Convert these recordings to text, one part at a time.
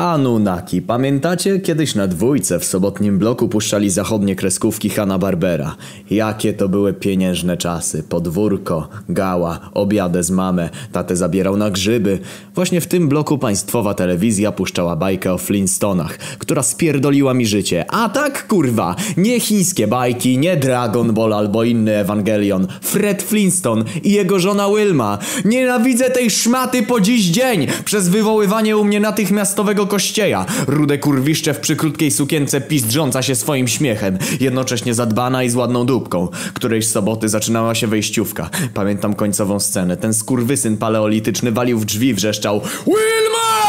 Anunnaki. Pamiętacie? Kiedyś na dwójce w sobotnim bloku puszczali zachodnie kreskówki Hanna Barbera. Jakie to były pieniężne czasy. Podwórko, gała, obiadę z mamę, tatę zabierał na grzyby. Właśnie w tym bloku państwowa telewizja puszczała bajkę o Flintstonach, która spierdoliła mi życie. A tak kurwa, nie chińskie bajki, nie Dragon Ball albo inny Ewangelion. Fred Flintstone i jego żona Wilma. Nienawidzę tej szmaty po dziś dzień przez wywoływanie u mnie natychmiastowego kościeja. Rude kurwiszcze w przykrótkiej sukience pizdrząca się swoim śmiechem, jednocześnie zadbana i z ładną dupką. Którejś soboty zaczynała się wejściówka. Pamiętam końcową scenę. Ten skurwysyn paleolityczny walił w drzwi, wrzeszczał Wilma!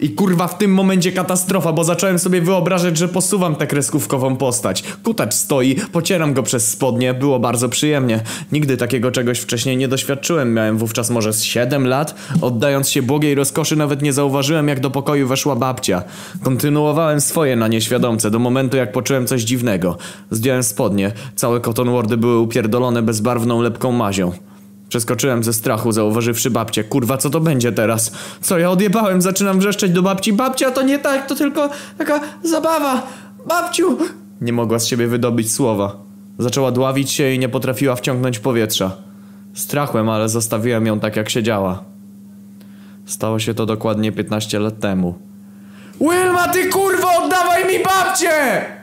I kurwa w tym momencie katastrofa, bo zacząłem sobie wyobrażać, że posuwam tę kreskówkową postać. Kutacz stoi, pocieram go przez spodnie, było bardzo przyjemnie. Nigdy takiego czegoś wcześniej nie doświadczyłem, miałem wówczas może z 7 lat. Oddając się błogiej rozkoszy nawet nie zauważyłem jak do pokoju weszła babcia. Kontynuowałem swoje na nieświadomce do momentu jak poczułem coś dziwnego. Zdjąłem spodnie, całe cotton wardy były upierdolone bezbarwną lepką mazią. Przeskoczyłem ze strachu, zauważywszy babcię. Kurwa, co to będzie teraz? Co ja odjebałem? Zaczynam wrzeszczeć do babci. Babcia, to nie tak, to tylko taka zabawa. Babciu! Nie mogła z siebie wydobyć słowa. Zaczęła dławić się i nie potrafiła wciągnąć powietrza. Strachłem, ale zostawiłem ją tak, jak siedziała. Stało się to dokładnie 15 lat temu. Wilma, ty kurwo, oddawaj mi babcię!